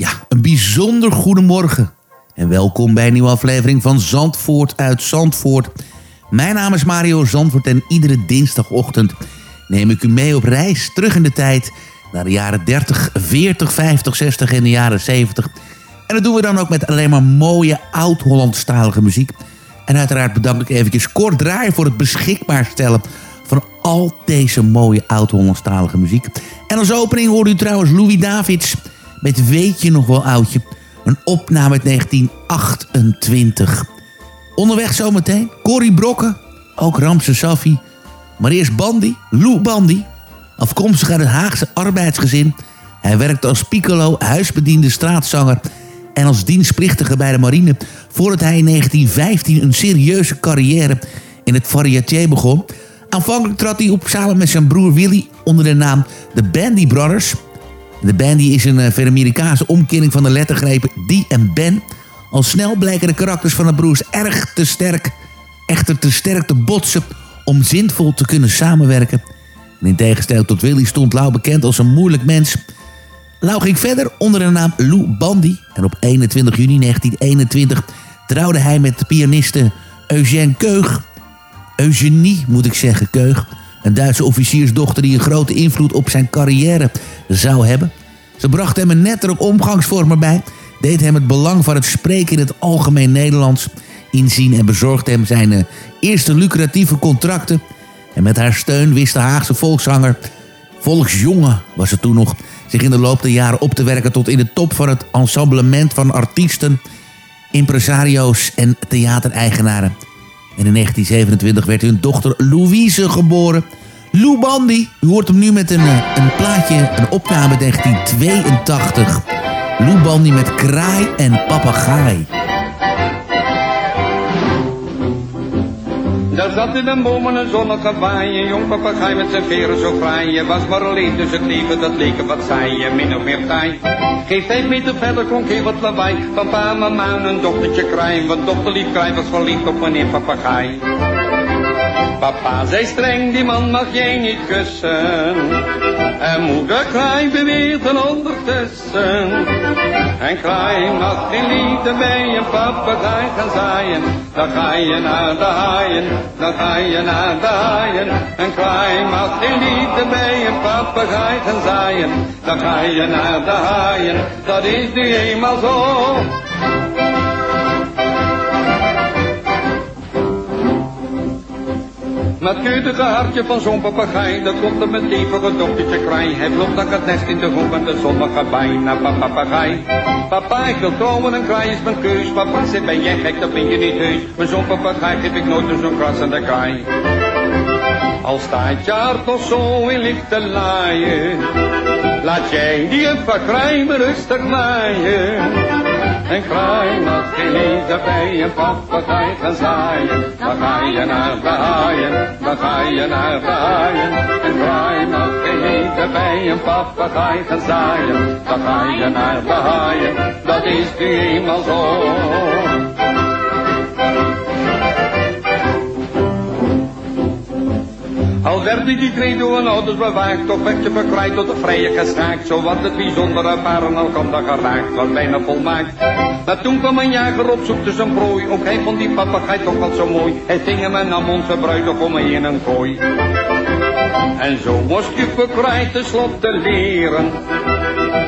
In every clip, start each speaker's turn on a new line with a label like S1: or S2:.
S1: Ja, een bijzonder goedemorgen. En welkom bij een nieuwe aflevering van Zandvoort uit Zandvoort. Mijn naam is Mario Zandvoort en iedere dinsdagochtend neem ik u mee op reis terug in de tijd... naar de jaren 30, 40, 50, 60 en de jaren 70. En dat doen we dan ook met alleen maar mooie oud-Hollandstalige muziek. En uiteraard bedank ik eventjes Kort Draai voor het beschikbaar stellen van al deze mooie oud-Hollandstalige muziek. En als opening hoorde u trouwens Louis Davids met Weet je nog wel oudje? Een opname uit 1928. Onderweg zometeen Corrie Brokken, ook Ramse Safi. Maar eerst Bandy, Lou Bandy. Afkomstig uit het Haagse arbeidsgezin. Hij werkte als piccolo, huisbediende straatzanger en als dienstplichtige bij de marine... voordat hij in 1915 een serieuze carrière in het variété begon. Aanvankelijk trad hij op samen met zijn broer Willy onder de naam The Bandy Brothers. De Bandy is een uh, Ver-Amerikaanse omkering van de lettergrepen die en Ben. Al snel blijken de karakters van de broers erg te sterk, echter te sterk te botsen om zinvol te kunnen samenwerken. En in tegenstelling tot Willy stond Lau bekend als een moeilijk mens. Lau ging verder onder de naam Lou Bandy. En op 21 juni 1921 trouwde hij met de pianiste Eugène Keug. Eugenie, moet ik zeggen, Keug. Een Duitse officiersdochter die een grote invloed op zijn carrière zou hebben. Ze bracht hem een nettere omgangsvorm erbij. Deed hem het belang van het spreken in het algemeen Nederlands inzien. En bezorgde hem zijn eh, eerste lucratieve contracten. En met haar steun wist de Haagse volkszanger, volksjongen was het toen nog... zich in de loop der jaren op te werken tot in de top van het ensemblement van artiesten... impresario's en theatereigenaren. En in 1927 werd hun dochter Louise geboren. Lou Bandy, u hoort hem nu met een, eh, een plaatje, een opname 1982. Lou Bandy met Kraai en Papagaai.
S2: Daar zat in een boom een zonnige waai, een jong papegaai met zijn veren zo fraai. Je was maar alleen, dus het leven dat leek wat saai, je min of meer taai. Geen vijf meter verder klonk heel wat lawaai, van pa, mama en een dochtertje kraai. Want dochterlief kraai was verliefd op meneer papegaai. Papa zei streng, die man mag jij niet kussen. En moeder kraai beweerde ondertussen. En kraai mag geen liefde bij een papegaai gaan zaaien. Dan ga je naar de haaien, dan ga je naar de haaien. En kraai mag geen liefde bij een papegaai gaan zaaien. Dan ga je naar de haaien, dat is nu eenmaal zo. Maar het keutige hartje van zo'n papegaai, dat komt er meteen voor een dochtertje kraai. Hij vloog naar het nest in de hoek en de zonnige bijna papegaai. Papa, ik wil en kraai is mijn keus. Papa, zit ben jij gek, dat ben je niet heus. Maar zo'n papegaai geef ik nooit een zo'n kras aan de kraai. Al staat je hart nog zo in lichte laaien, laat jij die een me rustig naaien. En mag geen liefde bij een papegaai gaan zaaien. Dan ga je naar de haaien, dan ga je naar de haaien. En mag geen liefde bij een papegaai gaan zaaien. Dan ga je naar de haaien, dat is nu eenmaal zo. Werd die tree door een ouders bewaakt, toch werd je verkrijgt tot de vrije geschaakt. Zo wat het bijzondere paren al kan dat geraakt, was bijna volmaakt. Maar toen kwam een jager op zoek zijn prooi, ook hij vond die papegaai toch wat zo mooi. Hij ving hem en nam onze bruidegom mee in een kooi. En zo moest je verkrijgt tenslotte leren.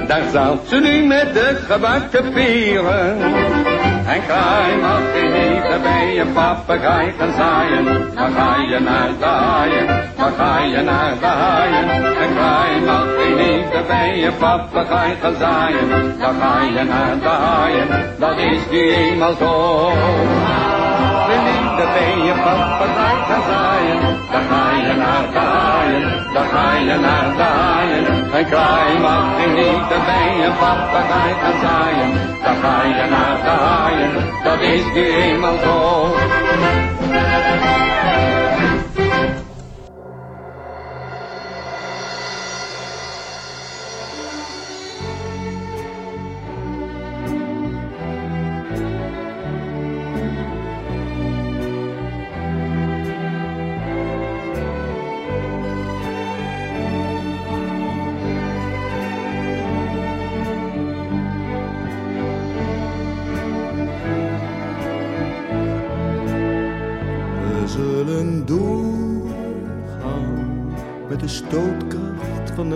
S2: Daar zat ze nu met de gebakken peren. En kraai mag geen eten bij een papegaai gaan zaaien. Dan ga je naar de haaien, dan ga je naar de haaien. En kraai mag geen eten bij een papegaai gaan zaaien. Dan ga je naar de haaien, dat is nu eenmaal zo. Liefde bij je papegaai gaan zaaien. da keine nach daien, da keine nach daien, ein Krei macht ihn nicht, da deine Papagei kann sein, da
S3: keine nach daien, da bist du immer so.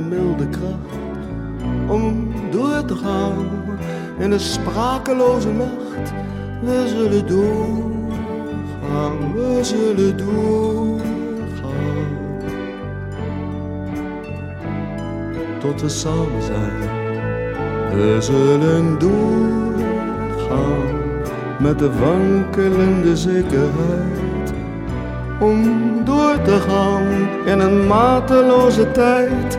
S3: Milde kracht. Om door te gaan in de sprakeloze nacht. We zullen doorgaan, we zullen doorgaan. Tot we samen zijn. We zullen doorgaan met de wankelende zekerheid om door te gaan in een mateloze tijd.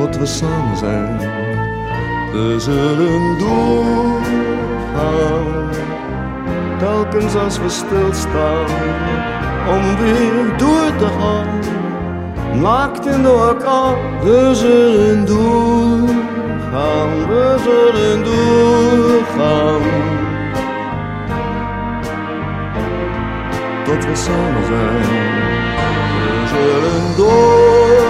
S3: Tot we samen zijn. We zullen doorgaan, telkens als we stilstaan, om weer door te gaan. Naakt in de elkaar, we zullen doorgaan, we zullen doorgaan. Tot we samen zijn, we zullen doorgaan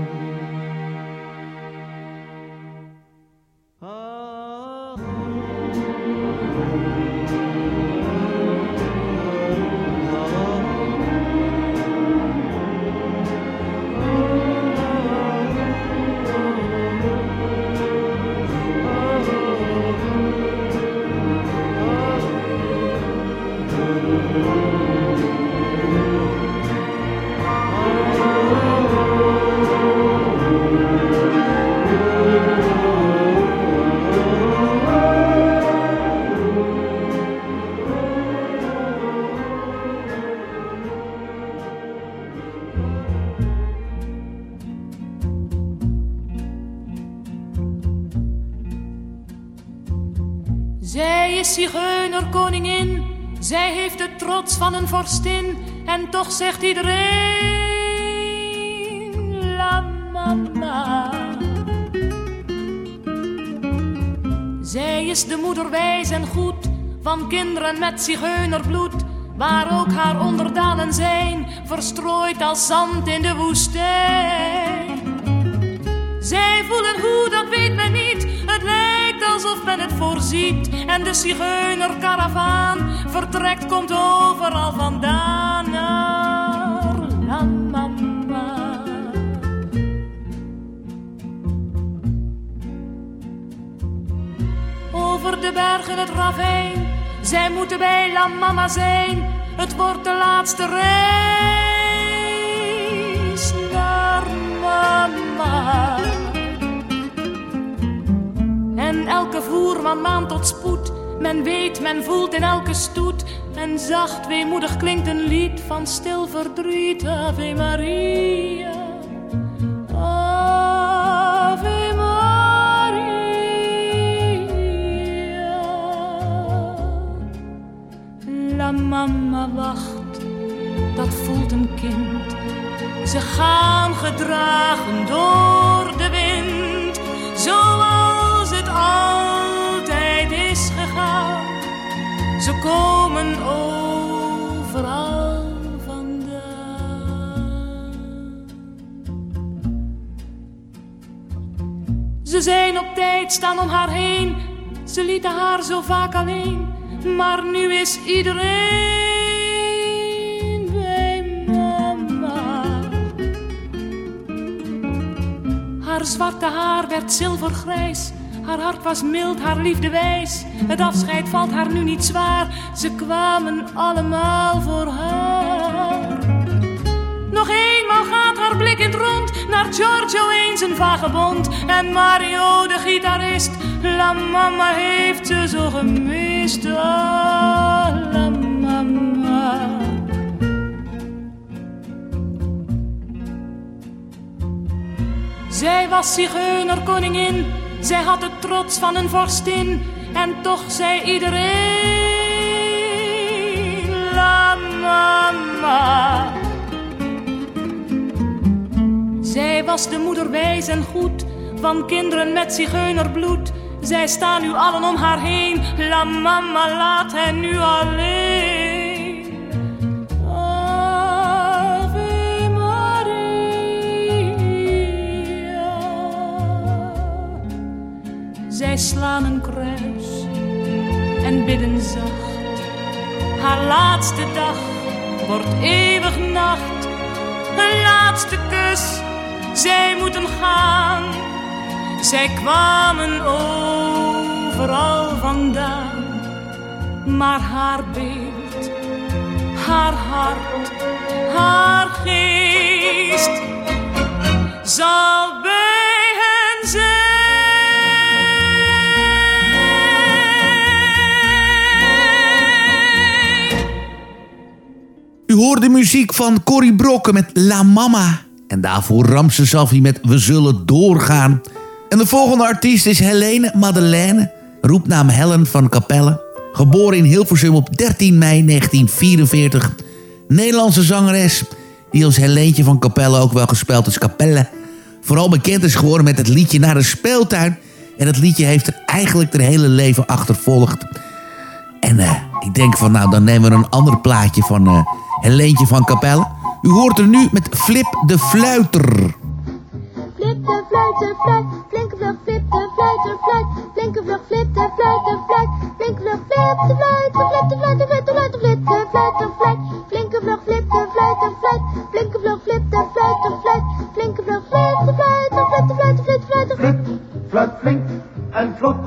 S4: Van een vorstin. En toch zegt iedereen: La mama. Zij is de moeder wijs en goed van kinderen met zigeunerbloed. Waar ook haar onderdanen zijn, verstrooid als zand in de woestijn. Zij voelen hoe, dat weet men niet. Het lijkt alsof men het voorziet. En de zigeunerkaravaan vertrekt, komt overal vandaan naar La Mama. Over de bergen het ravijn, zij moeten bij La Mama zijn. Het wordt de laatste reis naar Mama. En elke voerman maand tot spoed. Men weet, men voelt in elke stoet. En zacht, weemoedig klinkt een lied van stil verdriet. Ave Maria. Ave Maria. La mama wacht, dat voelt een kind. Ze gaan gedragen door komen overal vandaan. Ze zijn op tijd, staan om haar heen. Ze lieten haar zo vaak alleen. Maar nu is iedereen bij mama. Haar zwarte haar werd zilvergrijs haar hart was mild, haar liefde wijs. Het afscheid valt haar nu niet zwaar. Ze kwamen allemaal voor haar. Nog eenmaal gaat haar blik in rond naar Giorgio eens een vagebond. En Mario de gitarist, la mama heeft ze zo gemist. Ah. Zij was zigeuner koningin zij had de trots van een vorstin en toch zei iedereen: La mama. Zij was de moeder wijs en goed van kinderen met zigeunerbloed. Zij staan nu allen om haar heen. La mama laat hen nu alleen. Slaan een kruis en bidden zacht. Haar laatste dag wordt eeuwig nacht. Een laatste kus, zij moeten gaan. Zij kwamen overal vandaan, maar haar beeld, haar hart, haar geest zal
S1: U hoort de muziek van Corrie Brokken met La Mama. En daarvoor Ramse Safi met We Zullen Doorgaan. En de volgende artiest is Helene Madeleine, roepnaam Helen van Capelle. Geboren in Hilversum op 13 mei 1944. Nederlandse zangeres die als Helentje van Capelle ook wel gespeeld is Capelle. Vooral bekend is geworden met het liedje Naar de Speeltuin. En dat liedje heeft er eigenlijk haar hele leven achtervolgd. En eh, ik denk van nou, dan nemen we een ander plaatje van eh Helentje van Capelle. U hoort er nu met Flip de Fluiter.
S5: Flip de fluiter, fluit, flinke vlug, flip de fluiter, fluit, flinke vlug, flip de fluiter, fluit, flinke vlug, flip de fluiter, flip de fluiter, flip de fluiter, flip de fluiter, fluit, flinke vlug, flip de fluiter, fluit, flinke vlug, flip de fluiter, fluit, flinke vlug, flip de fluiter, flip de fluiter, flip de fluiter, flip.
S6: fluit flink en vlot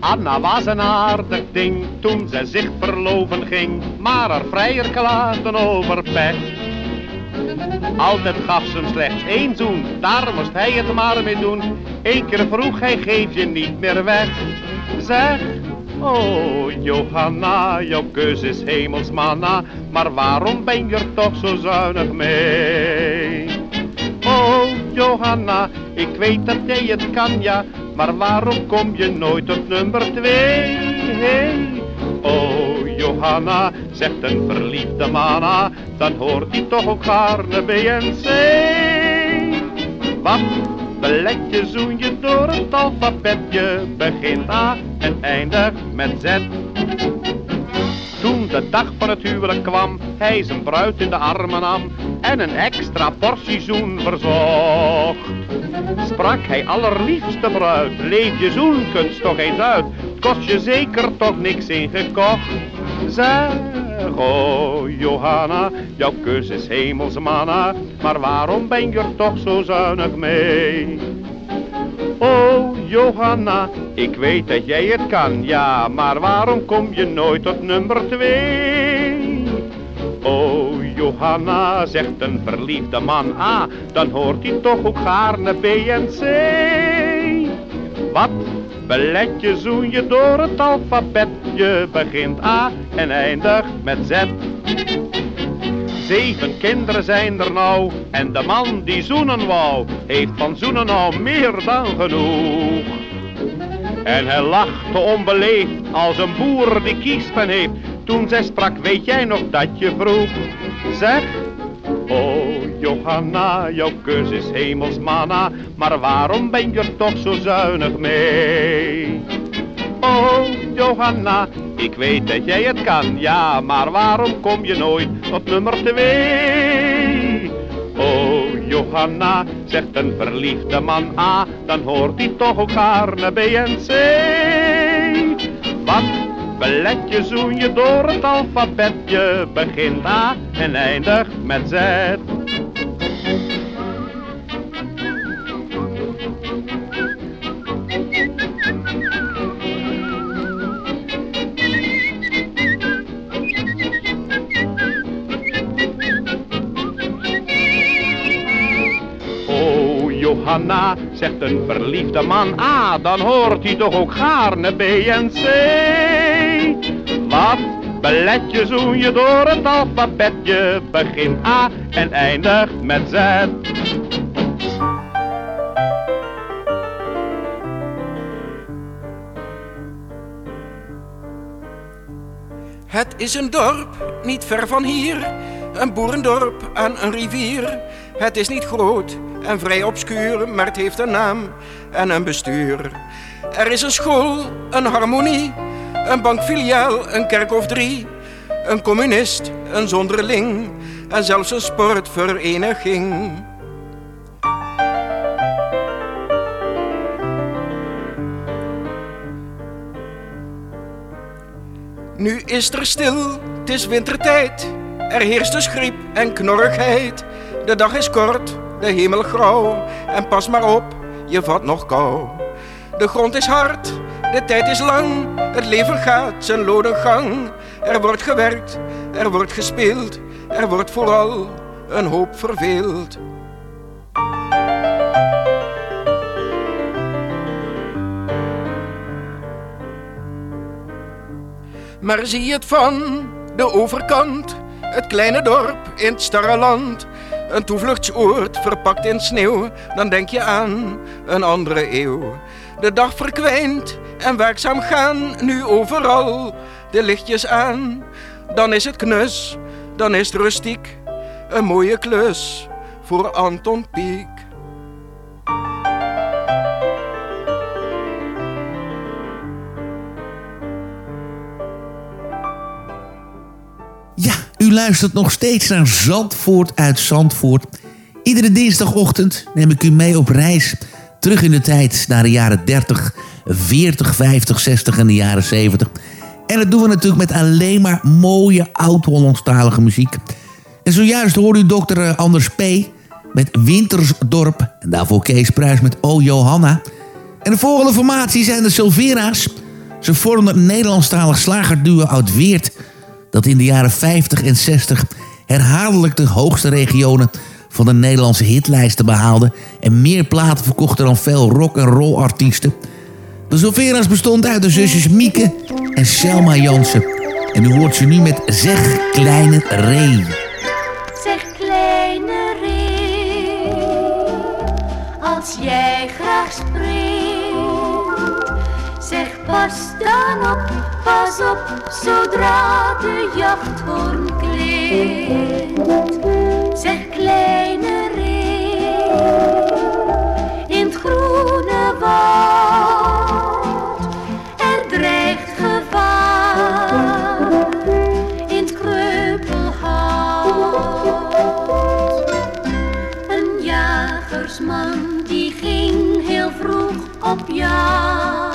S7: Anna was een aardig ding toen ze zich verloven ging, maar haar vrijer klaagden over pech. Altijd gaf ze hem slechts één zoen, daar moest hij het maar mee doen. Eén keer vroeg hij, geef je niet meer weg. Zeg, oh Johanna, jouw keus is hemelsmanna, maar waarom ben je er toch zo zuinig mee? Oh Johanna, ik weet dat jij het kan ja, maar waarom kom je nooit op nummer twee? Hey. Oh Johanna, zegt een verliefde manna, dan hoort hij toch ook gaarne BNC. Wat belet je, zoen je door het alfabetje, begint A en eindigt met Z. De dag van het huwelijk kwam, hij zijn bruid in de armen nam en een extra portie zoen verzocht. Sprak hij allerliefste bruid, leef je zoenkunst toch eens uit, kost je zeker toch niks ingekocht. Zeg, oh Johanna, jouw kus is hemelsmanna, maar waarom ben je er toch zo zuinig mee? Oh Johanna, ik weet dat jij het kan, ja, maar waarom kom je nooit tot nummer twee? Oh Johanna, zegt een verliefde man A, dan hoort hij toch ook gaarne B en C. Wat belet je, zoen je door het alfabet, je begint A en eindigt met Z. Zeven kinderen zijn er nou en de man die zoenen wou, heeft van zoenen nou meer dan genoeg. En hij lachte onbeleefd als een boer die kiespijn heeft, toen zij sprak, weet jij nog dat je vroeg? Zeg, oh Johanna, jouw kus is hemelsmanna, maar waarom ben je er toch zo zuinig mee? Oh Johanna, ik weet dat jij het kan, ja, maar waarom kom je nooit op nummer twee? Oh Johanna, zegt een verliefde man A, dan hoort hij toch ook naar B en C. Wat belet je, zoen je door het alfabet, je begint A en eindigt met Z. Johanna, zegt een verliefde man A, dan hoort hij toch ook gaarne B en C. Wat belet je, zoen je door het alfabet, je begint A en eindigt met Z.
S8: Het is een dorp, niet ver van hier. Een boerendorp aan een rivier. Het is niet groot en vrij obscuur, maar het heeft een naam en een bestuur. Er is een school, een harmonie, een bankfiliaal, een kerk of drie. Een communist, een zonderling en zelfs een sportvereniging. Nu is er stil, het is wintertijd. Er heerst dus griep en knorrigheid. De dag is kort, de hemel grauw. En pas maar op, je vat nog kou. De grond is hard, de tijd is lang. Het leven gaat zijn lode gang. Er wordt gewerkt, er wordt gespeeld. Er wordt vooral een hoop verveeld. Maar zie het van de overkant, het kleine dorp in het starre land. Een toevluchtsoord verpakt in sneeuw, dan denk je aan een andere eeuw. De dag verkwijnt en werkzaam gaan nu overal de lichtjes aan. Dan is het knus, dan is het rustiek, een mooie klus voor Anton Pieck.
S1: Luistert nog steeds naar Zandvoort uit Zandvoort. Iedere dinsdagochtend neem ik u mee op reis terug in de tijd naar de jaren 30, 40, 50, 60 en de jaren 70. En dat doen we natuurlijk met alleen maar mooie oud-Hollandstalige muziek. En zojuist hoorde u dokter Anders P. met Wintersdorp. En daarvoor Kees Pruis met O Johanna. En de volgende formatie zijn de Silvera's. Ze vormden een Nederlandstalig slagerduo uit Weert... dat in de jaren 50 en 60 herhaaldelijk de hoogste regionen van de Nederlandse hitlijsten behaalde... en meer platen verkochten dan veel rock- en roll artiesten. De Silvera's bestond uit de zusjes Mieke en Selma Jansen. En u hoort ze nu met Zeg Kleine Ree.
S9: Zeg kleine ree, als jij graag zeg pas dan op, pas op, zodra de jachthoorn klinkt. Zeg kleine ree, in het groene woud, er dreigt gevaar in het kreupelhout. Een jagersman die ging heel vroeg op jacht.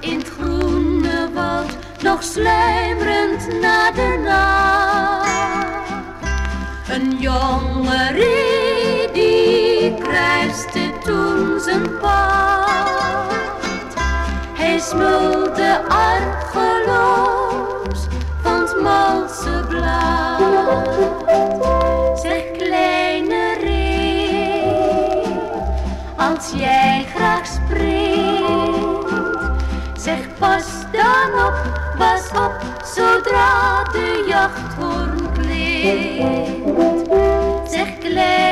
S9: In het groene woud, nog sluimerend na de nacht. Een jonge reed die kruiste toen zijn pad. Hij smulde argeloos de jachthoorn klinkt. Zeg kleine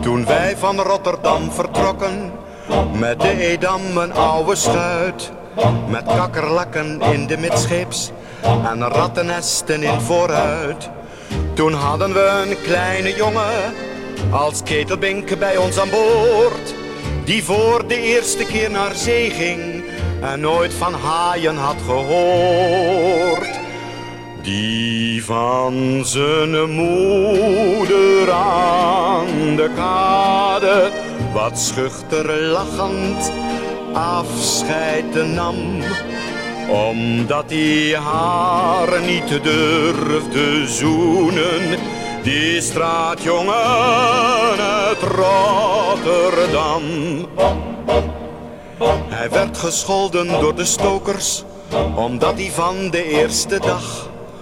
S10: Toen wij van Rotterdam vertrokken, met de Edam een oude schuit. Met kakkerlakken in de midscheeps en rattennesten in vooruit. Toen hadden we een kleine jongen als ketelbink bij ons aan boord. Die voor de eerste keer naar zee ging en nooit van haaien had gehoord. Die van zijn moeder aan de kade wat schuchter lachend afscheid nam. Omdat hij haar niet durfde zoenen, die straatjongen uit Rotterdam. Hij werd gescholden door de stokers, omdat hij van de eerste dag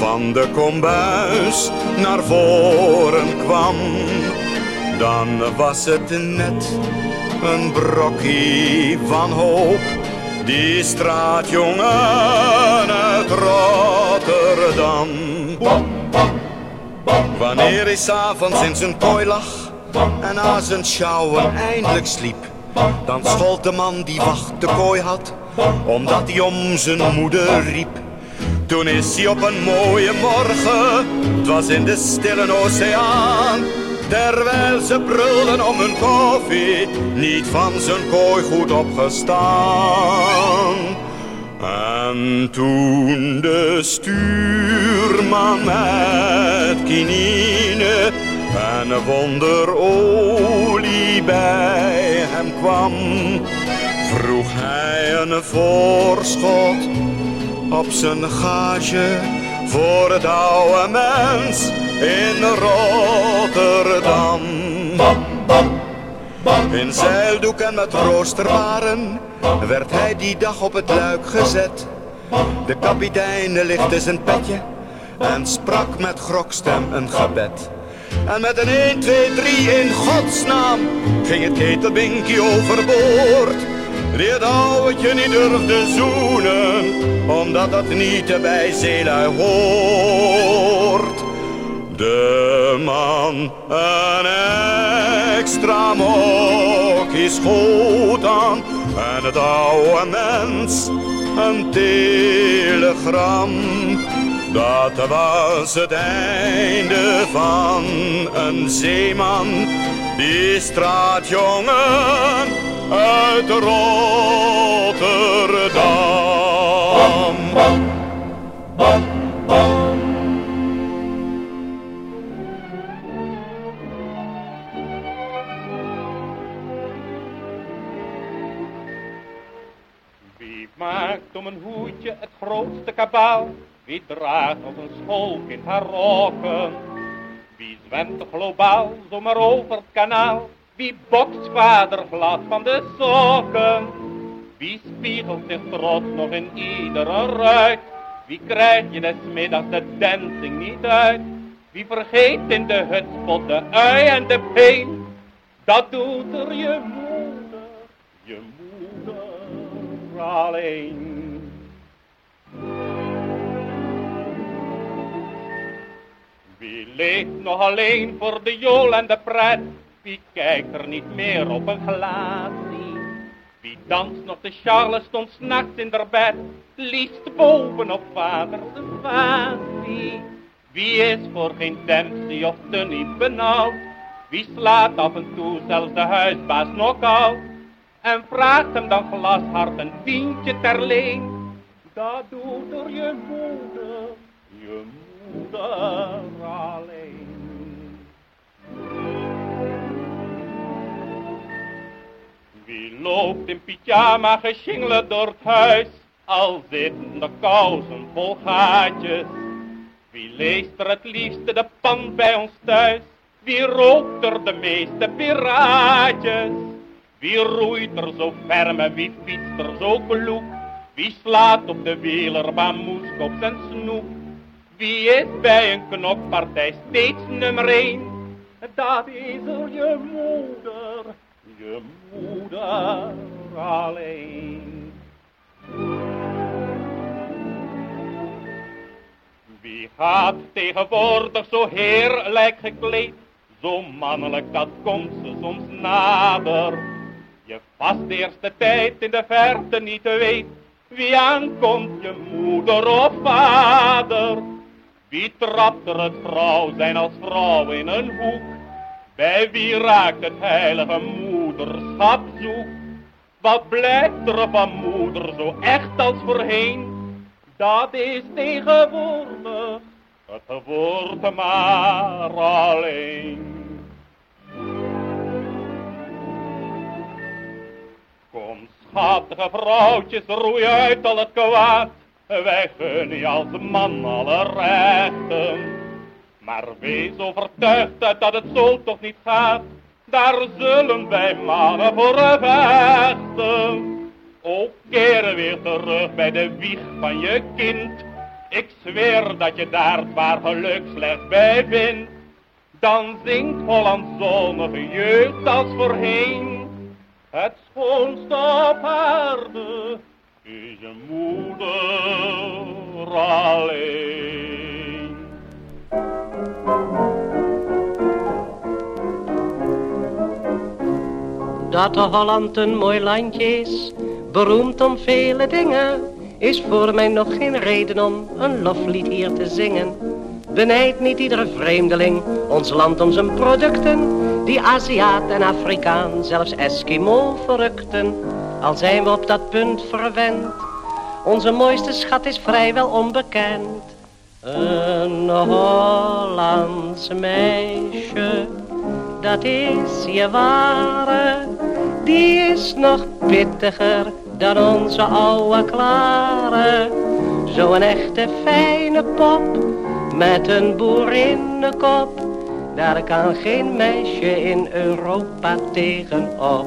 S10: van de kombuis naar voren kwam, dan was het net een brokje van hoop. Die straatjongen uit Rotterdam. Wanneer hij s'avonds in zijn kooi lag en na zijn sjouwen eindelijk sliep, dan schold de man die wacht de kooi had, omdat hij om zijn moeder riep. Toen is hij op een mooie morgen, het was in de stille oceaan. Terwijl ze brulden om hun koffie, niet van zijn kooi goed opgestaan. En toen de stuurman met kinine en wonderolie bij hem kwam, vroeg hij een voorschot op zijn gage voor het oude mens in Rotterdam. In zeildoek en met roosterwaren werd hij die dag op het luik gezet. De kapitein lichtte zijn petje en sprak met grokstem een gebed. En met een 1, 2, 3 in godsnaam ging het ketelbinkie overboord. Die het ouwtje niet durfde zoenen, omdat dat niet bij zeelui hoort. De man een extra mokkie schoot aan en het oude mens een telegram. Dat was het einde van een zeeman, die straatjongen uit Rotterdam.
S11: Wie maakt om een hoedje het grootste kabaal? Wie draagt als een schoolkind haar rokken? Zwemt globaal zomaar over het kanaal? Wie bokst vader glad van de sokken? Wie spiegelt zich trots nog in iedere ruit? Wie krijg je des middags de dancing niet uit? Wie vergeet in de hutspot de ui en de peen? Dat doet er je moeder, je moeder alleen. Leeft nog alleen voor de jool en de pret? Wie kijkt er niet meer op een glaasje? Wie danst nog de Charleston s'nachts in der bed? Liefst bovenop vaders vasie. Wie is voor geen Dempsey of te niet benauwd? Wie slaat af en toe zelfs de huisbaas nog out? En vraagt hem dan glashard een tientje ter leen? Dat doet er je moeder, je moeder Wie loopt in pyjama gesjingeld door het huis, al zitten de kousen vol gaatjes? Wie leest er het liefste de pan bij ons thuis? Wie rookt er de meeste piraatjes? Wie roeit er zo ferm wie fietst er zo kloek? Wie slaat op de wielerbaan moeskops en snoep? Wie is bij een knokpartij steeds nummer één? Dat is er je moeder, je moeder alleen. Wie gaat tegenwoordig zo heerlijk gekleed? Zo mannelijk, dat komt ze soms nader. Je vast eerste tijd in de verte niet weet. Wie aankomt, je moeder of vader? Wie trapt er het vrouw zijn als vrouw in een hoek? Bij wie raakt het heilige moederschap zoek? Wat blijft er van moeder zo echt als voorheen? Dat is tegenwoordig het woord maar alleen. Kom, schattige vrouwtjes, roei uit al het kwaad. Wij gunnen je als man alle rechten. Maar wees overtuigd dat het zo toch niet gaat. Daar zullen wij mannen voor vechten. Ook keren weer terug bij de wieg van je kind. Ik zweer dat je daar waar geluk slechts bij vindt. Dan zingt Holland zonnige jeugd als voorheen. Het schoonste op aarde is je moeder alleen.
S12: Dat Holland een mooi landje is, beroemd om vele dingen. is voor mij nog geen reden om een loflied hier te zingen. Benijd niet iedere vreemdeling ons land om zijn producten, die Aziat en Afrikaan, zelfs Eskimo verrukten. Al zijn we op dat punt verwend, onze mooiste schat is vrijwel onbekend. Een Hollands meisje, dat is je ware, die is nog pittiger dan onze oude klare. Zo'n echte fijne pop, met een boerinnenkop, daar kan geen meisje in Europa tegenop.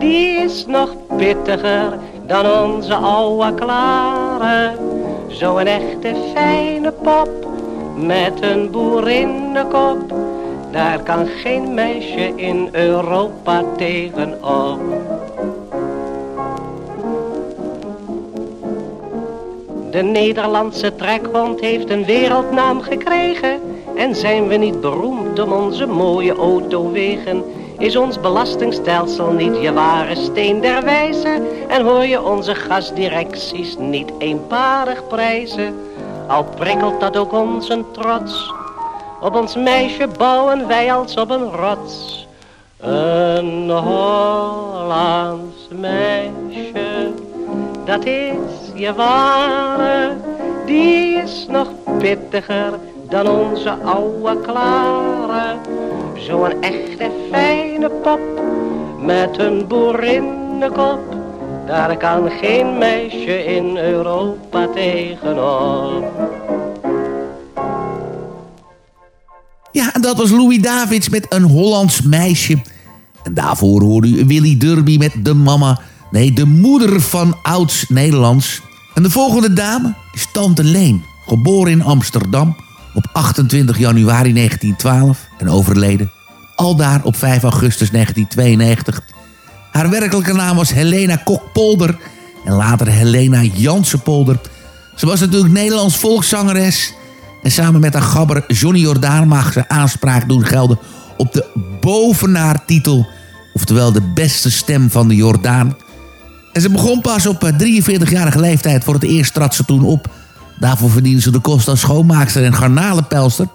S12: die is nog pittiger dan onze oude klare. Zo'n echte fijne pop, met een boerinnenkop. Daar kan geen meisje in Europa tegenop. De Nederlandse trekhond heeft een wereldnaam gekregen. En zijn we niet beroemd om onze mooie autowegen is ons belastingstelsel niet je ware steen der wijze? En hoor je onze gasdirecties niet eenparig prijzen? Al prikkelt dat ook ons een trots. Op ons meisje bouwen wij als op een rots. Een Hollands meisje, dat is je ware. Die is nog pittiger dan onze oude klare. Zo'n echte fijne pop met een boerinnenkop. Daar kan geen meisje in Europa tegenop.
S1: Ja, en dat was Louis Davids met een Hollands meisje. En daarvoor hoorde u Willy Derby met de mama, nee, de moeder van ouds Nederlands. En de volgende dame is Tante Leen, geboren in Amsterdam op 28 januari 1912 en overleden. Aldaar op 5 augustus 1992. Haar werkelijke naam was Helena Kokpolder en later Helena Jansenpolder. Ze was natuurlijk Nederlands volkszangeres... en samen met haar gabber Johnny Jordaan mag ze aanspraak doen gelden... op de bovenaar-titel, oftewel de beste stem van de Jordaan... En ze begon pas op 43-jarige eh, leeftijd. Voor het eerst trad ze toen op Daarvoor verdiende ze de kost als schoonmaakster en garnalenpelster.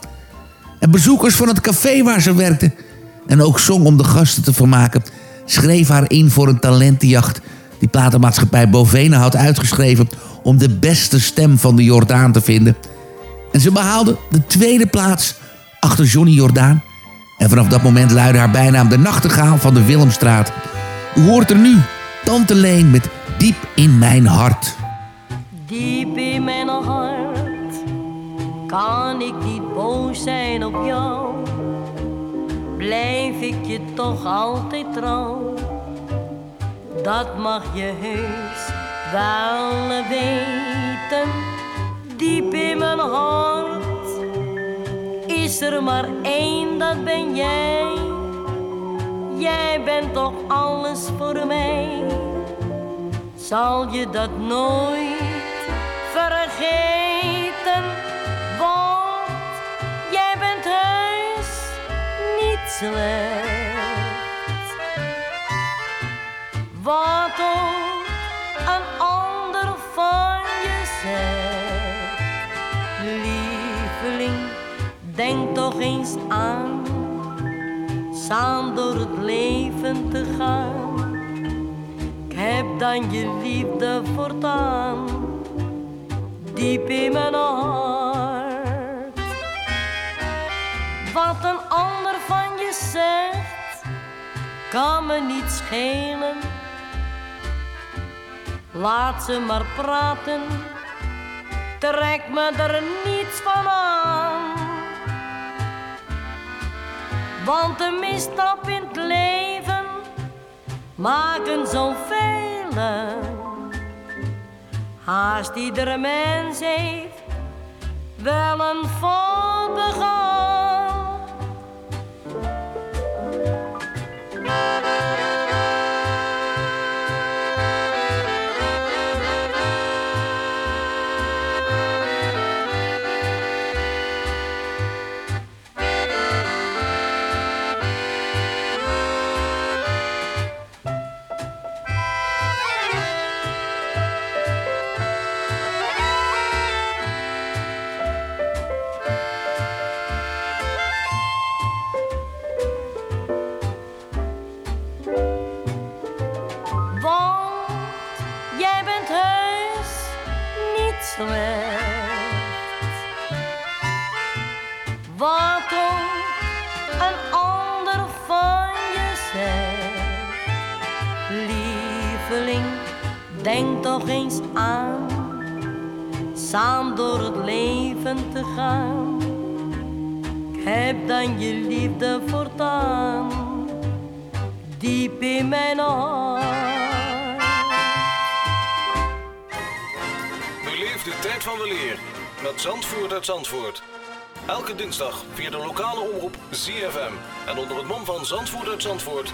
S1: En bezoekers van het café waar ze werkte... en ook zong om de gasten te vermaken... schreef haar in voor een talentenjacht... die platenmaatschappij Bovene had uitgeschreven... om de beste stem van de Jordaan te vinden. En ze behaalde de tweede plaats achter Johnny Jordaan... En vanaf dat moment luidde haar bijnaam de nachtegaal van de Willemstraat. U hoort er nu Tante Leen met Diep in mijn hart.
S13: Diep in mijn hart kan ik niet boos zijn op jou. Blijf ik je toch altijd trouw. Dat mag je heus wel weten. Diep in mijn hart is er maar één, dat ben jij. Jij bent toch alles voor mij. Zal je dat nooit vergeten, want jij bent heus niet slecht. Wat ook een ander van je zegt, lieveling, denk toch eens aan, samen door het leven te gaan. Ik heb dan je liefde voortaan diep in mijn hart. Wat een ander van je zegt, kan me niet schelen. Laat ze maar praten, trek me er niets van aan. Want de misstap in het leven maken zoveel. Haast iedere mens heeft wel een vol begon. Eens aan. Samen door het leven te gaan. Ik heb dan je liefde voortaan diep in mijn hart.
S14: Beleef de tijd van weleer met Zandvoort uit Zandvoort. Elke dinsdag via de lokale omroep ZFM. En onder het mom van Zandvoort uit Zandvoort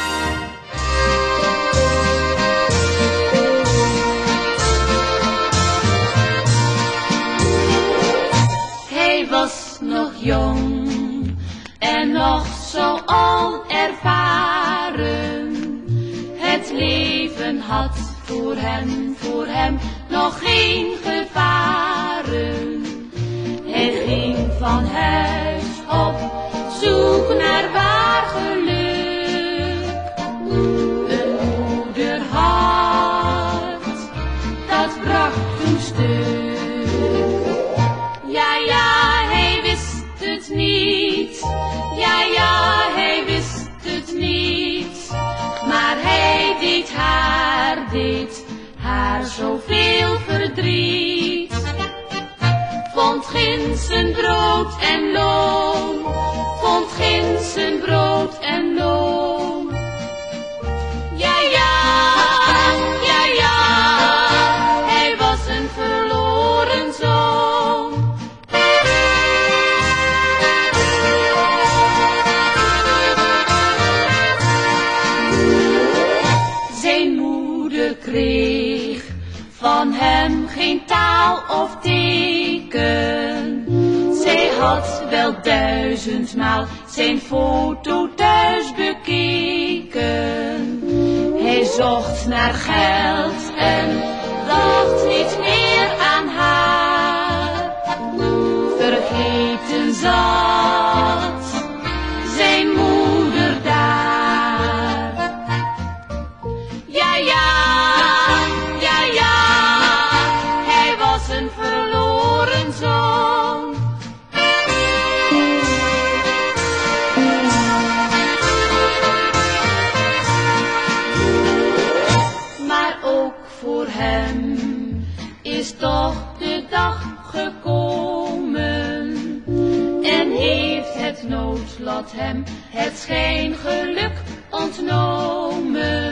S9: Jong en nog zo onervaren. Het leven had voor hem, voor hem nog geen gevaren. Hij ging van huis op zoek naar waar geluk. Ja, hij wist het niet. Maar hij deed haar, deed haar zoveel verdriet. Vond ginds zijn brood en loon. Vond ginds zijn brood en loon. Of teken. Zij had wel duizendmaal zijn foto thuis bekeken. Hij zocht naar geld en dacht niet meer aan haar. Vergeten zat noodlot hem het schijngeluk ontnomen.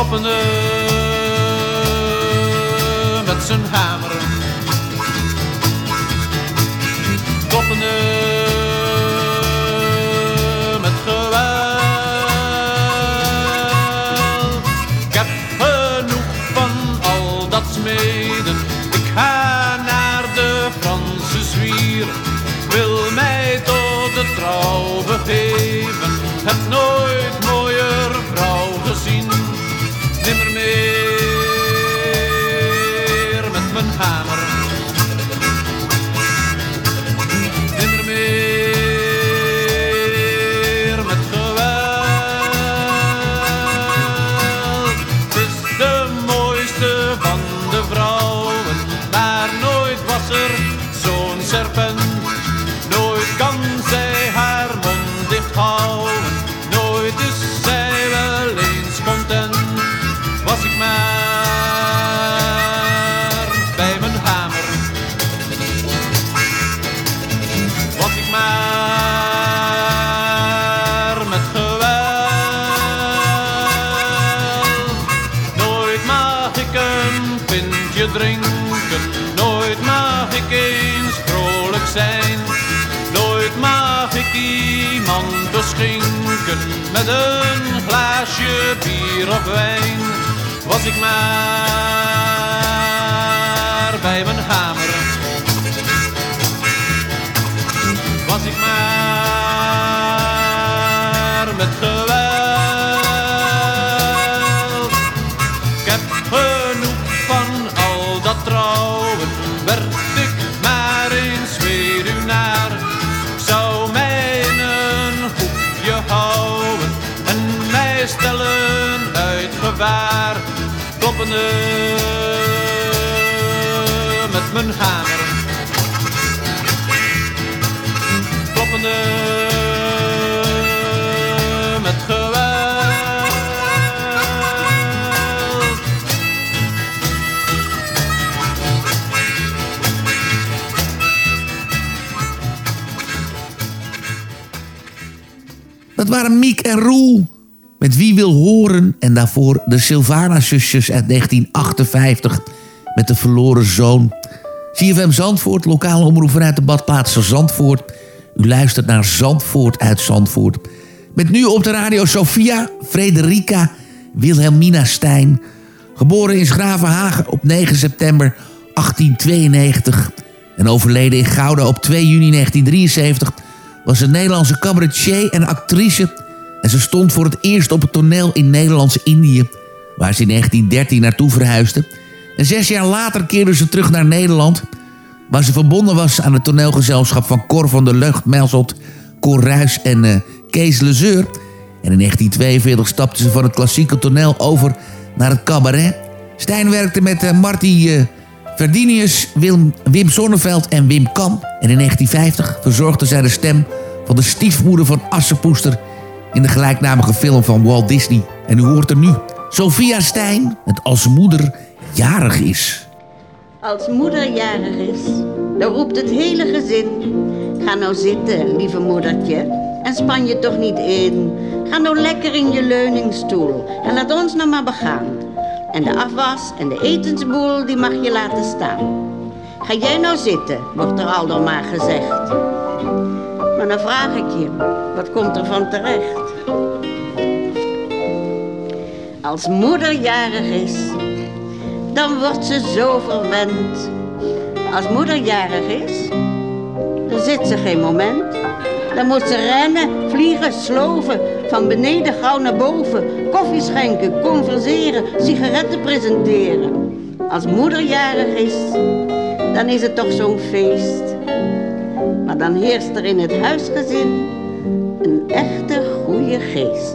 S15: Kloppende met zijn hamer. Kloppende met een glaasje bier of wijn. Was ik maar bij mijn hamer. Mijn hamer. kloppende met geweld.
S1: Dat waren Miek en Roel. Met Wie wil horen. En daarvoor de Sylvana-zusjes uit 1958. Met de verloren zoon. CFM Zandvoort, lokale omroep vanuit de badplaats Zandvoort. U luistert naar Zandvoort uit Zandvoort. Met nu op de radio Sophia Frederica Wilhelmina Stijn. Geboren in Schravenhagen op 9 september 1892. En overleden in Gouda op 2 juni 1973 was een Nederlandse cabaretier en actrice. En ze stond voor het eerst op het toneel in Nederlands-Indië, waar ze in 1913 naartoe verhuisde. En zes jaar later keerde ze terug naar Nederland, waar ze verbonden was aan het toneelgezelschap van Cor van der Lucht, Melzot, Cor Ruys en eh, Kees Lezeur. En in 1942 stapte ze van het klassieke toneel over naar het cabaret. Stijn werkte met eh, Marty eh, Verdinius, Wim, Wim Sonneveld en Wim Kam. En in 1950 verzorgde zij de stem van de stiefmoeder van Assepoester... in de gelijknamige film van Walt Disney. En u hoort er nu Sophia Stijn, het als moeder jarig is.
S16: Als moeder jarig is, dan roept het hele gezin. Ga nou zitten, lieve moedertje, en span je toch niet in. Ga nou lekker in je leuningstoel en laat ons nou maar begaan. En de afwas en de etensboel, die mag je laten staan. Ga jij nou zitten, wordt er al maar gezegd. Maar dan vraag ik je, wat komt er van terecht? Als moeder jarig is, dan wordt ze zo verwend. Als moeder jarig is, dan zit ze geen moment. Dan moet ze rennen, vliegen, sloven, van beneden gauw naar boven. Koffie schenken, converseren, sigaretten presenteren. Als moeder jarig is, dan is het toch zo'n feest. Maar dan heerst er in het huisgezin een echte goede geest.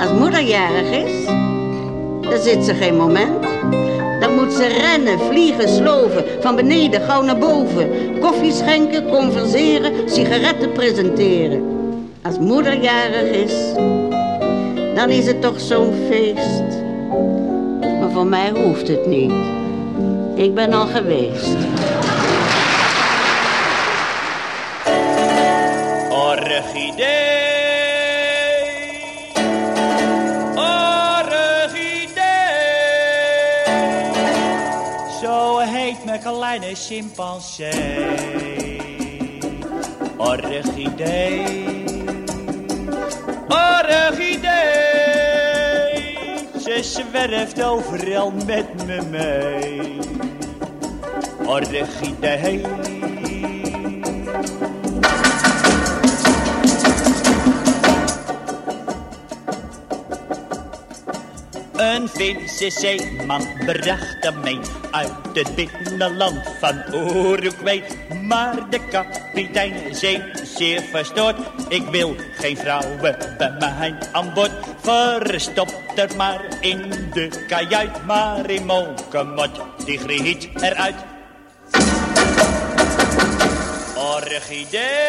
S16: Als moeder jarig is, dan zit ze geen moment. Dan moet ze rennen, vliegen, sloven, van beneden gauw naar boven. Koffie schenken, converseren, sigaretten presenteren. Als moeder jarig is, dan is het toch zo'n feest. Maar voor mij hoeft het niet. Ik ben al geweest.
S17: Orchidee, mijn kleine chimpansee. Orchidee, orchidee, ze zwerft overal met me mee. Orchidee. Een Finse zeeman bracht hem mee uit het binnenland van Uruguay. Maar de kapitein zei zeer verstoord, ik wil geen vrouwen bij mij aan boord. Verstopt er maar in de kajuit, maar in Monkemot, die griet eruit. Orchidee,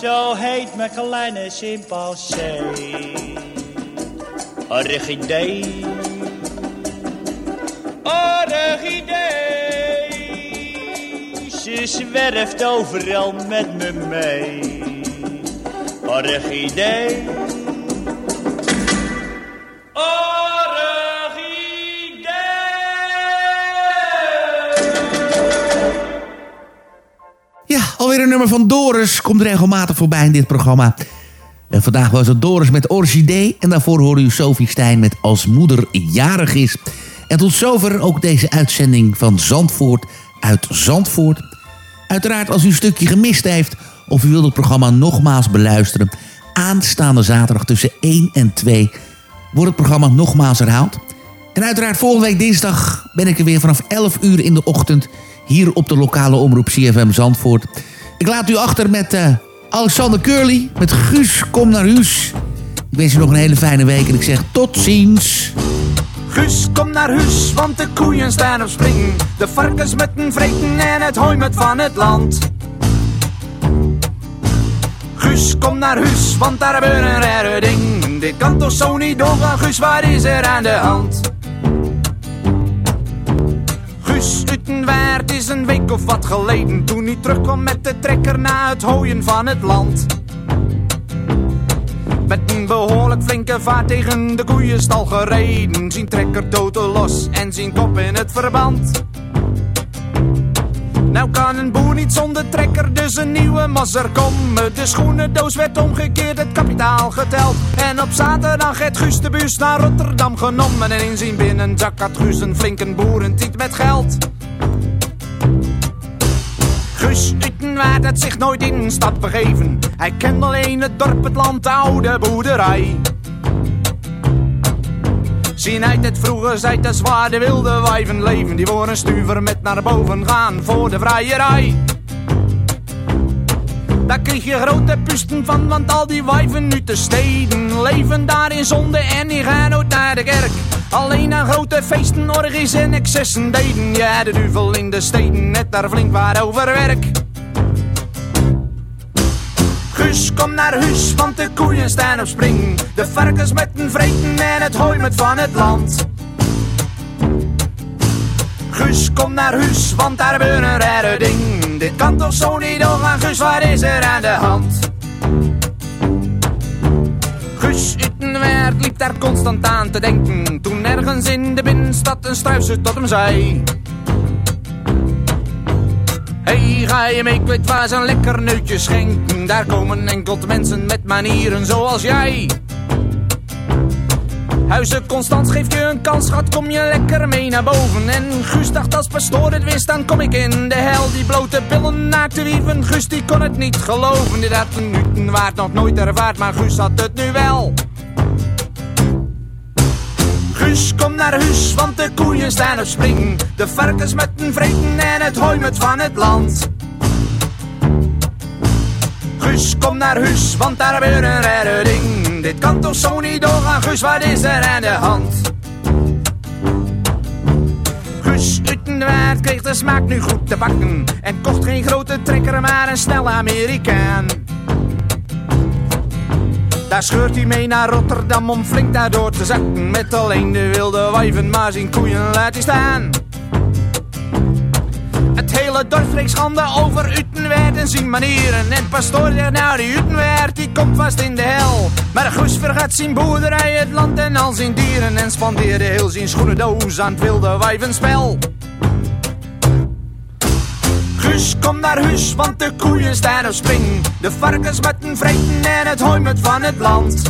S17: zo heet mijn kleine chimpansee. Orchidee, orchidee, ze zwerft overal met me mee. Orchidee.
S1: Alweer een nummer van Doris komt regelmatig voorbij in dit programma. En vandaag was het Doris met Orchidee. En daarvoor hoorde u Sophie Stijn met Als moeder jarig is. En tot zover ook deze uitzending van Zandvoort uit Zandvoort. Uiteraard als u een stukje gemist heeft... of u wilt het programma nogmaals beluisteren... aanstaande zaterdag tussen 1 en 2 wordt het programma nogmaals herhaald. En uiteraard volgende week dinsdag ben ik er weer vanaf 11 uur in de ochtend... hier op de lokale omroep CFM Zandvoort. Ik laat u achter met eh, Alexander Curly, met Guus Kom naar Huis. Ik wens u nog een hele fijne week en ik zeg tot ziens.
S18: Guus, kom naar huis, want de koeien staan op springen. De varkens met een vreten en het hooi met van het land. Guus, kom naar huis, want daar gebeurt een rare ding. Dit kan toch zo niet doorgaan, Guus, wat is er aan de hand? Guus Utenwaard is een week of wat geleden Toen hij terugkwam met de trekker na het hooien van het land Met een behoorlijk flinke vaart tegen de koeienstal gereden. Zien trekker totaal los en zien kop in het verband. Nou kan een boer niet zonder trekker, dus een nieuwe masser komen. De schoenendoos werd omgekeerd, het kapitaal geteld. En op zaterdag het Guus de bus naar Rotterdam genomen. En in zijn binnenzak had Guus een flinke boerentiet met geld. Guus Utenwaard had zich nooit in een stad begeven. Hij kende alleen het dorp, het land, de oude boerderij. Zien uit het vroege zijt de zwaar de wilde wijven leven. Die voor een stuver met naar boven gaan voor de vrijerij. Daar kreeg je grote pusten van, want al die wijven nu te steden leven daar in zonde en die gaan ook naar de kerk. Alleen aan grote feesten, orgies en excessen deden. Ja, de duvel in de steden, net daar flink waar over werk. Guus, kom naar huis, want de koeien staan op spring. De varkens met een vreten en het hooi met van het land. Guus, kom naar huis, want daar gebeurt een rare ding. Dit kan toch zo niet doorgaan, Guus, wat is er aan de hand? Guus Utenwaard liep daar constant aan te denken. Toen ergens in de binnenstad een struisje tot hem zei. Hey, ga je mee, ik weet waar lekker neutje schenken. Daar komen enkel mensen met manieren zoals jij. Huizen Constans geeft je een kans, schat, kom je lekker mee naar boven. En Guus dacht als pastoor het wist, dan kom ik in de hel. Die blote billen naakte wieven, Guus die kon het niet geloven. Dit had een waard nog nooit ervaard, maar Guus had het nu wel. Guus, kom naar huis, want de koeien staan op spring. De varkens met een vreten en het hooi met van het land. Guus, kom naar huis, want daar gebeurt een rare ding. Dit kan toch zo niet doorgaan, Guus, wat is er aan de hand? Guus Utenwaard kreeg de smaak nu goed te bakken. En kocht geen grote trekker, maar een snelle Amerikaan. Daar scheurt hij mee naar Rotterdam om flink daardoor te zakken. Met alleen de wilde wijven, maar zijn koeien laat hij staan. Het hele dorp spreekt schande over Utenwaard en zijn manieren. En pastoor zegt nou, die Utenwaard die komt vast in de hel. Maar de Goes vergat zijn boerderij, het land en al zijn dieren. En spandeerde heel zijn schoenendoos aan het wilde wijvenspel. Guus, kom naar huis, want de koeien staan op spring. De varkens met een vreten en het hooi met van het land.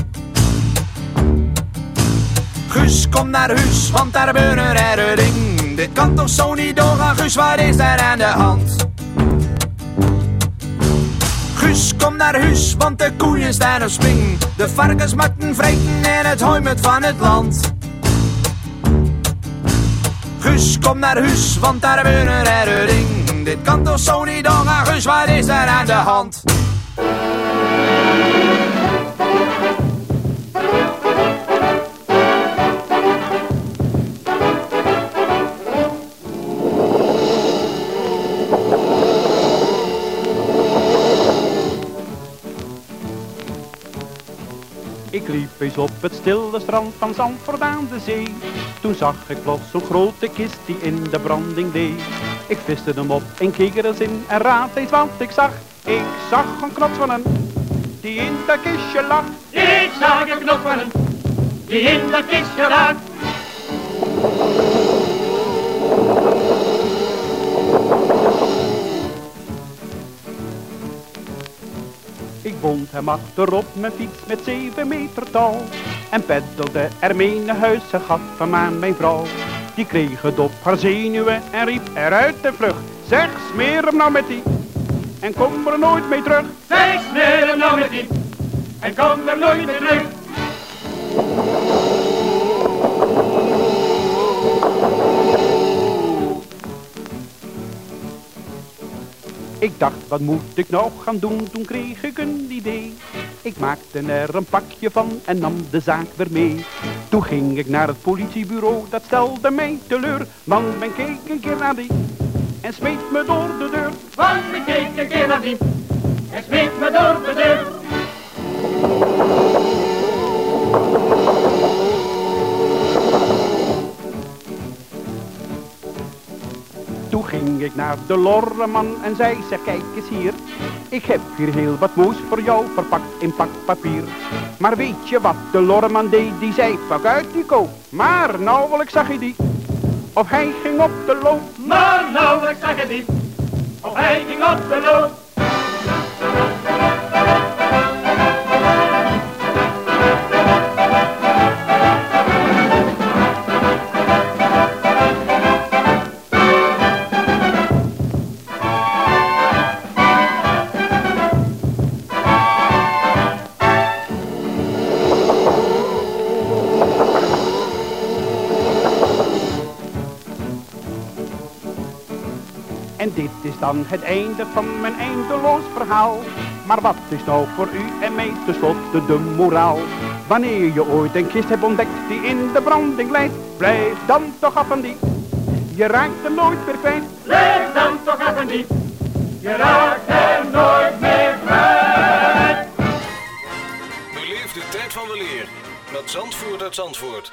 S18: Guus, kom naar huis, want daar gebeurt een rare ding. Dit kan toch zo niet doorgaan, Guus, wat is daar aan de hand? Guus, kom naar huis, want de koeien staan op spring. De varkens met een vreten en het hooi met van het land. Guus, kom naar huis, want daar gebeurt een rare ding. Dit kan toch zo niet doorgaan, Guus, is er aan de hand?
S19: Ik liep eens op het stille strand van Zandvoort aan de zee. Toen zag ik plots zo'n grote kist die in de branding deed. Ik viste hem op en keek er eens in en raad eens wat ik zag. Ik zag een knots van een die in dat kistje lag.
S20: Ik zag een knop van een die in dat kistje lag.
S19: Ik bond hem achterop mijn fiets met zeven meter touw. En peddelde ermee naar huis, ze gaf hem aan mijn vrouw. Die kreeg het op haar zenuwen en riep eruit de vlucht. Zeg, smeer hem nou met die en kom er nooit mee terug.
S20: Zeg, smeer hem nou met die en kom er nooit meer terug.
S19: Ik dacht, wat moet ik nou gaan doen? Toen kreeg ik een idee. Ik maakte er een pakje van en nam de zaak weer mee. Toen ging ik naar het politiebureau, dat stelde mij teleur. Want men keek een keer naar die en smeet me door de deur.
S20: Want ik keek een keer naar die en smeet me door de deur.
S19: Toen ging ik naar de lorreman en zei, zeg kijk eens hier. Ik heb hier heel wat moes voor jou verpakt in pakpapier. Maar weet je wat de lorreman deed? Die zei, pak uit die koop. Maar nauwelijks zag je die. Of hij ging op de loop.
S20: Maar nauwelijks zag je die. Of hij ging op de loop.
S19: En dit is dan het einde van mijn eindeloos verhaal. Maar wat is nou voor u en mij tenslotte de moraal? Wanneer je ooit een kist hebt ontdekt die in de branding leidt, blijf dan toch af en die. Je raakt hem nooit weer kwijt.
S20: Blijf dan toch even niet. Je raakt hem nooit meer kwijt.
S14: Beleef de tijd van weleer met Zandvoort uit Zandvoort.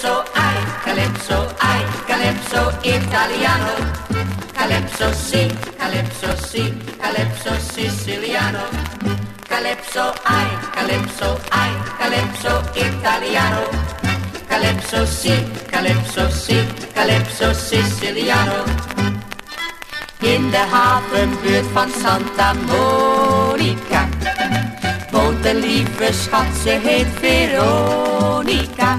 S21: Calypso, ai, calypso, ai, calypso italiano. Calypso sì, calypso sì, calypso siciliano. Calypso, ai, calypso, ai, calypso italiano. Calypso sì, calypso sì, calypso siciliano. In de havenbuurt van Santa Monica woont een lieve schat, ze heet Veronica.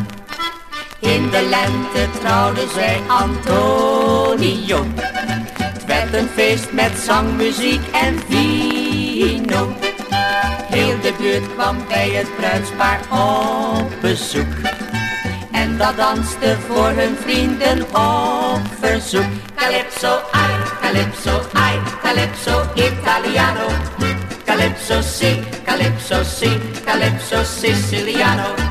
S21: In de lente trouwde zij Antonio. Het werd een feest met zang, muziek en vino. Heel de buurt kwam bij het bruidspaar op bezoek. En dat danste voor hun vrienden op verzoek. Calypso, ai, calypso, ai, calypso italiano. Calypso, sì, calypso, sì, calypso siciliano.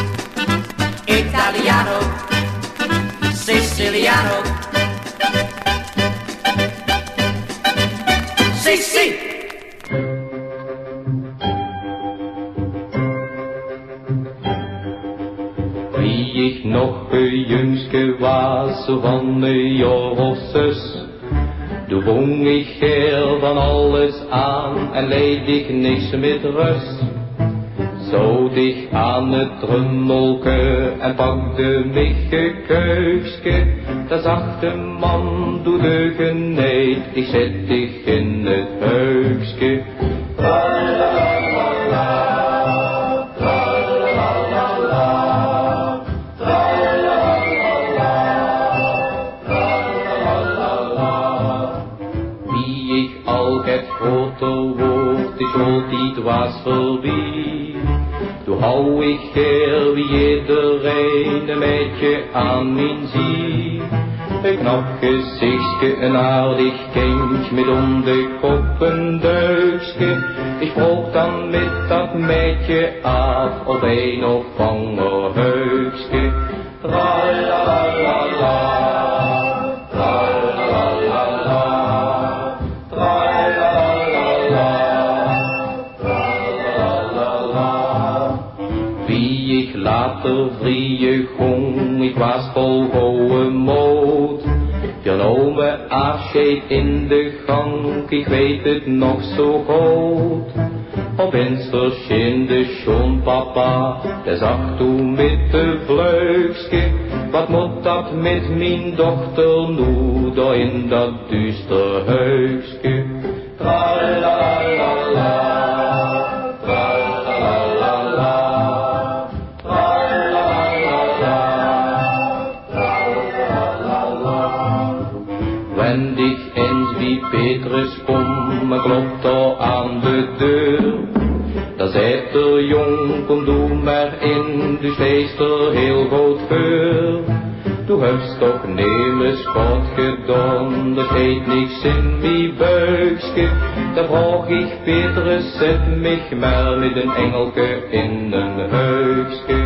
S21: Sì.
S22: Wie ik nog een jongske was van Josses, toen vong ik heel van alles aan en leed ik niks met rust. Zo dicht aan het trummelke en pakte mich gekuifske. Daar zag de man doe de geneid, ik zet dich in het huikske. Wie achterwoord is altijd was voorbij. Toen hou ik heel wie iedereen een beetje aan mijn zie. Een knap gezichtje, een aardig kindje met om de. Ik vroeg dan met dat meidje af op een of ander. Afscheid in de gang, ik weet het nog zo goed. Opeens verscheen de schoon papa, hij zag toen met de vleugske. Wat moet dat met mijn dochter nu, daar in dat duister huisje? Tralalala, tralalala, de jong, kom doe maar in, wees er heel goed voor. Du hast toch nemens wat gedaan, er geht niks in wie buikske. Da vroeg ik Petrus, zet mich maar met een engelke in een huikske.